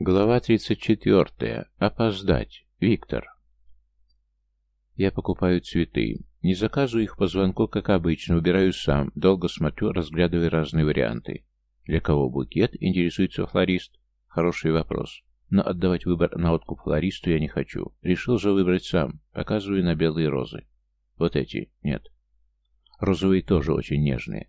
Глава 34. Опоздать. Виктор. Я покупаю цветы. Не заказываю их по звонку, как обычно, выбираю сам, долго смотрю, разглядывая разные варианты. Для кого букет, интересуется флорист? Хороший вопрос. Но отдавать выбор на откуп флористу я не хочу. Решил же выбрать сам. Показываю на белые розы. Вот эти. Нет. Розовые тоже очень нежные.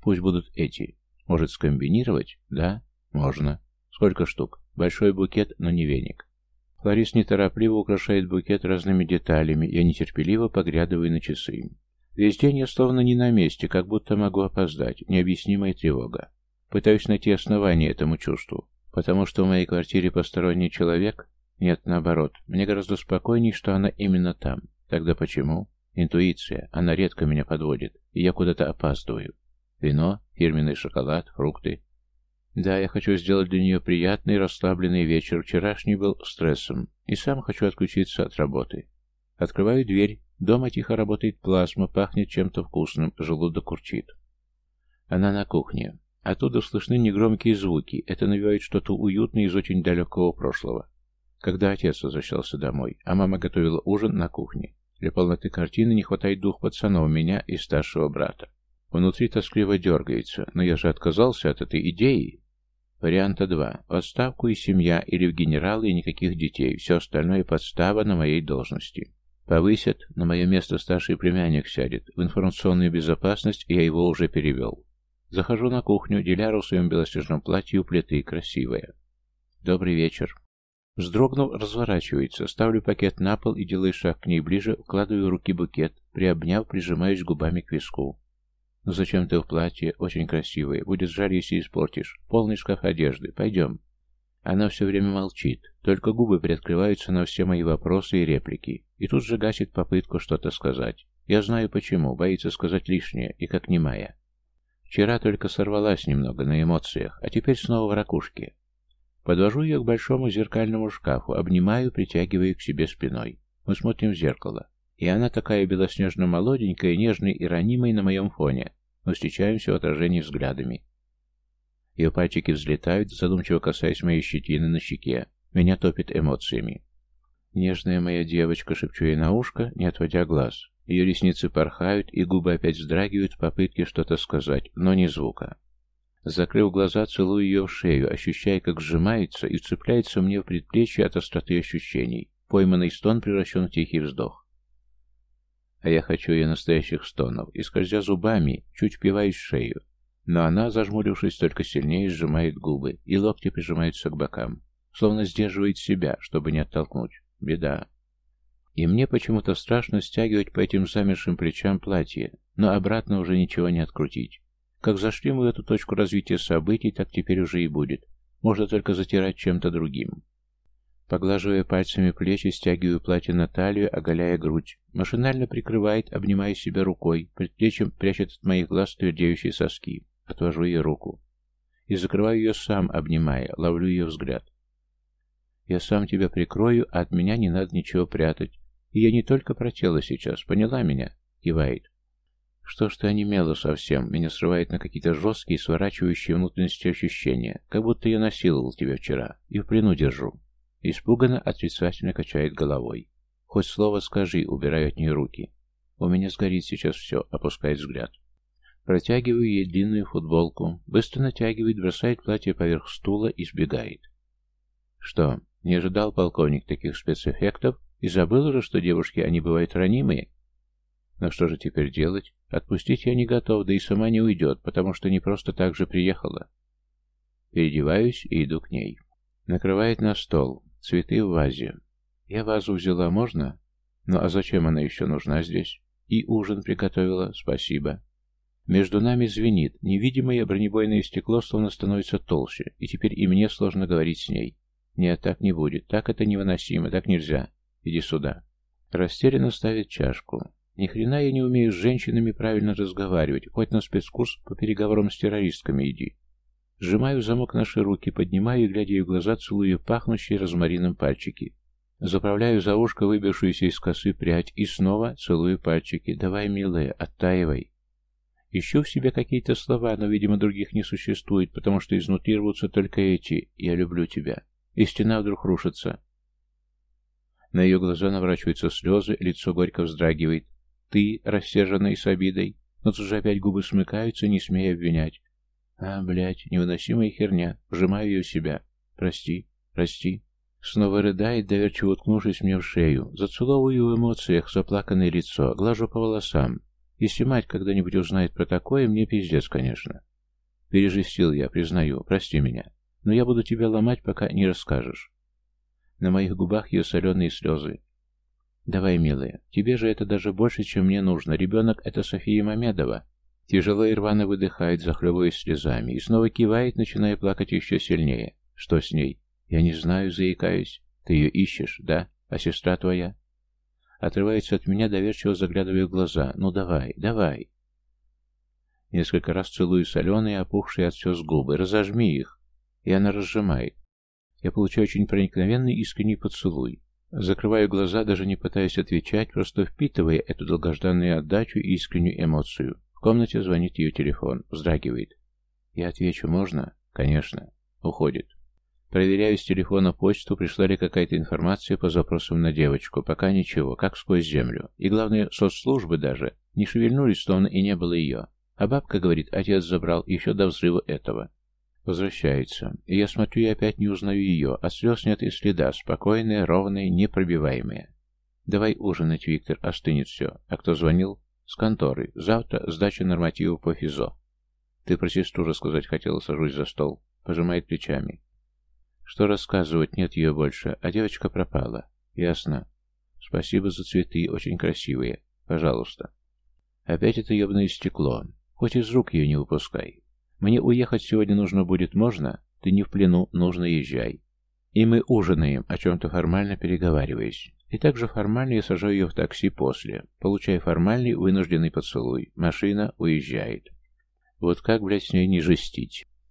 Пусть будут эти. Может скомбинировать? Да? Можно. Сколько штук? Большой букет, но не веник. Флорист неторопливо украшает букет разными деталями, я нетерпеливо поглядываю на часы. Весь день я словно не на месте, как будто могу опоздать, необъяснимая тревога. Пытаюсь найти основание этому чувству, потому что в моей квартире посторонний человек? Нет, наоборот, мне гораздо спокойней, что она именно там. Тогда почему? Интуиция, она редко меня подводит, и я куда-то опаздываю. Вино, фирменный шоколад, фрукты. Да, я хочу сделать для нее приятный, расслабленный вечер. Вчерашний был стрессом. И сам хочу отключиться от работы. Открываю дверь. Дома тихо работает плазма, пахнет чем-то вкусным, желудок урчит. Она на кухне. Оттуда слышны негромкие звуки. Это навевает что-то уютное из очень далекого прошлого. Когда отец возвращался домой, а мама готовила ужин на кухне. Для полноты картины не хватает двух пацанов, меня и старшего брата. Внутри тоскливо дергается, но я же отказался от этой идеи. Варианта 2. Отставку и семья, или в генералы и никаких детей. Все остальное подстава на моей должности. Повысят, на мое место старший племянник сядет. В информационную безопасность я его уже перевел. Захожу на кухню, Диляра в своем белоснежном платье у плиты, красивая. Добрый вечер. Вздрогнув, разворачивается, ставлю пакет на пол и делаю шаг к ней ближе, вкладываю в руки букет, приобняв, прижимаюсь губами к виску. «Ну зачем ты в платье? Очень красивое. Будет жаль, если испортишь. Полный шкаф одежды. Пойдем». Она все время молчит, только губы приоткрываются на все мои вопросы и реплики, и тут же гасит попытку что-то сказать. Я знаю почему, боится сказать лишнее, и как немая. Вчера только сорвалась немного на эмоциях, а теперь снова в ракушке. Подвожу ее к большому зеркальному шкафу, обнимаю, притягиваю к себе спиной. Мы смотрим в зеркало. И она такая белоснежно-молоденькая, нежная и ранимая на моем фоне, мы встречаемся в отражении взглядами. Ее пальчики взлетают, задумчиво касаясь моей щетины на щеке. Меня топит эмоциями. «Нежная моя девочка», — шепчу ей на ушко, не отводя глаз. Ее ресницы порхают, и губы опять вздрагивают в попытке что-то сказать, но ни звука. Закрыв глаза, целую ее в шею, ощущая, как сжимается и цепляется мне в предплечье от остроты ощущений. Пойманный стон превращен в тихий вздох. А я хочу ее настоящих стонов, и, скользя зубами, чуть впиваюсь в шею. Но она, зажмурившись, только сильнее сжимает губы, и локти прижимаются к бокам, словно сдерживает себя, чтобы не оттолкнуть. Беда. И мне почему-то страшно стягивать по этим замершим плечам платье, но обратно уже ничего не открутить. Как зашли мы в эту точку развития событий, так теперь уже и будет. Можно только затирать чем-то другим. Поглаживая пальцами плечи, стягиваю платье на талию, оголяя грудь. Машинально прикрывает, обнимая себя рукой, предплечьем прячет от моих глаз твердеющие соски. Отвожу ее руку. И закрываю ее сам, обнимая, ловлю ее взгляд. Я сам тебя прикрою, а от меня не надо ничего прятать. И я не только про тело сейчас, поняла меня? Кивает. Что ж ты онемела совсем, меня срывает на какие-то жесткие, сворачивающие внутренности ощущения, как будто я насиловал тебя вчера и в плену держу. Испуганно, отрицательно качает головой. Хоть слово скажи, убираю от нее руки. У меня сгорит сейчас все, опускает взгляд. Протягиваю ей длинную футболку, быстро натягивает, бросает платье поверх стула и сбегает. Что, не ожидал полковник таких спецэффектов и забыл уже, что девушки, они бывают ранимые? Но что же теперь делать? Отпустить я не готов, да и сама не уйдет, потому что не просто так же приехала. Переодеваюсь и иду к ней. Накрывает на стол. Цветы в вазе. Я вазу взяла, можно? Ну а зачем она еще нужна здесь? И ужин приготовила, спасибо. Между нами звенит. Невидимое бронебойное стекло словно становится толще, и теперь и мне сложно говорить с ней. Нет, так не будет. Так это невыносимо, так нельзя. Иди сюда. Растерянно ставит чашку. Ни хрена я не умею с женщинами правильно разговаривать, хоть на спецкурс по переговорам с террористками иди. Сжимаю замок нашей руки, поднимаю и, глядя ей в глаза, целую пахнущие розмарином пальчики. Заправляю за ушко выбившуюся из косы прядь и снова целую пальчики. «Давай, милая, оттаивай». Ищу в себе какие-то слова, но, видимо, других не существует, потому что изнутри рвутся только эти «Я люблю тебя». и стена вдруг рушится. На ее глаза наворачиваются слезы, лицо горько вздрагивает. Ты, рассерженный с обидой, но тут же опять губы смыкаются, не смея обвинять. А, блядь, невыносимая херня. Вжимаю ее в себя. Прости, прости. Снова рыдает, доверчиво уткнувшись мне в шею. Зацеловываю в эмоциях заплаканное лицо, глажу по волосам. Если мать когда-нибудь узнает про такое, мне пиздец, конечно. Пережестил я, признаю, прости меня. Но я буду тебя ломать, пока не расскажешь. На моих губах ее соленые слезы. Давай, милая, тебе же это даже больше, чем мне нужно. Ребенок — это София Мамедова. Тяжело и рвано выдыхает, захлебываясь слезами, и снова кивает, начиная плакать еще сильнее. Что с ней? Я не знаю, заикаюсь. Ты ее ищешь, да? А сестра твоя? Отрывается от меня, доверчиво заглядывая в глаза. Ну давай, давай. Несколько раз целую соленые, опухшие от слез губы. Разожми их. И она разжимает. Я получаю очень проникновенный искренний поцелуй. Закрываю глаза, даже не пытаясь отвечать, просто впитывая эту долгожданную отдачу и искреннюю эмоцию. В комнате звонит ее телефон. Вздрагивает. Я отвечу, можно? Конечно. Уходит. Проверяю с телефона почту, пришла ли какая-то информация по запросам на девочку. Пока ничего, как сквозь землю. И главное, соцслужбы даже не шевельнулись, словно и не было ее. А бабка говорит, отец забрал еще до взрыва этого. Возвращается. И я смотрю и опять не узнаю ее. От слез нет и следа. Спокойная, ровная, непробиваемая. Давай ужинать, Виктор, остынет все. А кто звонил? С конторы. Завтра сдача нормативов по ФИЗО. Ты про сестру рассказать хотела, сажусь за стол. Пожимает плечами. Что рассказывать, нет ее больше, а девочка пропала. Ясно. Спасибо за цветы, очень красивые. Пожалуйста. Опять это ебное стекло. Хоть из рук ее не выпускай. Мне уехать сегодня нужно будет, можно? Ты не в плену, нужно езжай. И мы ужинаем, о чем-то формально переговариваясь. И также формально я сажаю ее в такси после. Получаю формальный вынужденный поцелуй. Машина уезжает. Вот как, блядь, с ней не жестить?